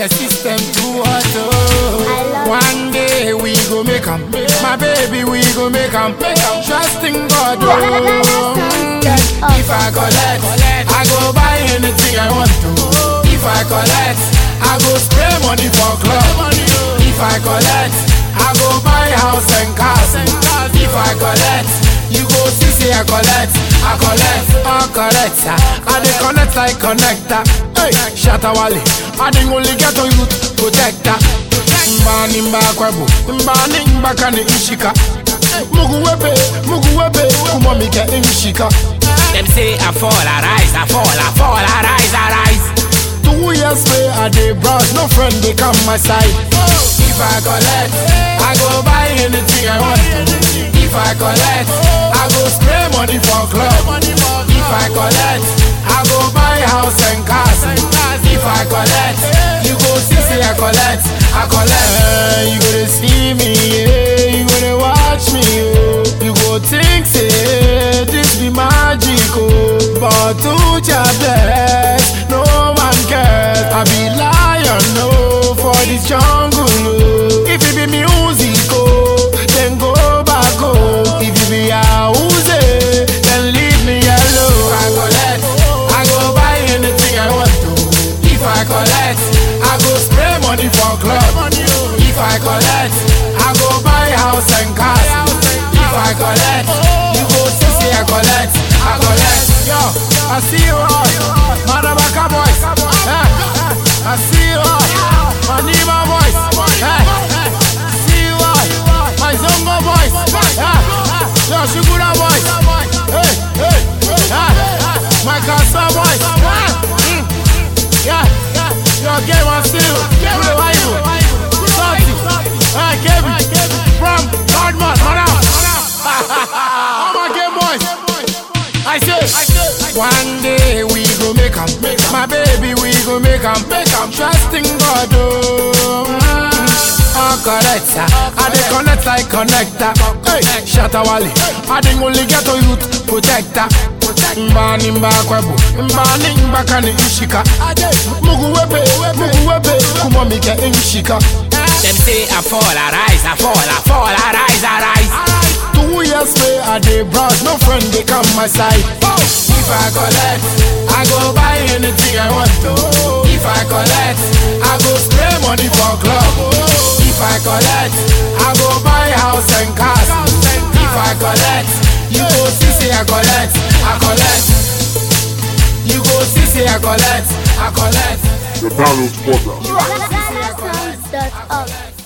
the system too hot. Oh. One day we go make 'em. My baby, we go make 'em. Trusting God. Oh. Mm. If I collect, I go buy anything I want to. If I collect, I go spray money for club. If I collect, I go buy house and cars. If I collect, you go see say I collect, I collect, I collect. I dey connect like connector. Hey, Shatta Wale, I dey only get on youth protector. Mbani mbakwebu, mbani mbakani ishika. Mugu webe, mugu webe, kumamika imshika. Them say I fall, I rise, I fall, I fall, I rise, I rise. Two years way I dey browse, no friend they come my side. If I collect, I go buy anything I want. If I collect, I go spray money for club. Collect, I go buy house and cars. If I collect, you go see say I collect, I collect. Eh, you go to see me, yeah, you go to watch me, oh. You go think say this be magic, oh. But to best, no man cares. I be lion, no, for this jungle, collect, you go see say I collect, I collect. Yo, I see you uh, all, Madabaka boys. Eh, eh, I see you uh, all, Manima baby, we go make 'em. Trusting God, oh. Mm-hmm. Oh, correct. I dey connect like connector. Hey, Shatta Wale. I dey only get on youth protector. Mbani mbakwebu, mbani mbakani ishika. Mugu webe, mugu webe, kumamika imshika. Them say I fall, I rise, I fall, I fall, I rise, I rise. Two years way I dey browse, no friend they come my side. If I collect, I go buy anything I want to. If I collect, I go spray money for club. Oh. If I collect, I go buy house and cars. Oh. If I collect, you go see say I collect, I collect. You go see say I collect, I collect. The Donald Porter. Ghana songs.org.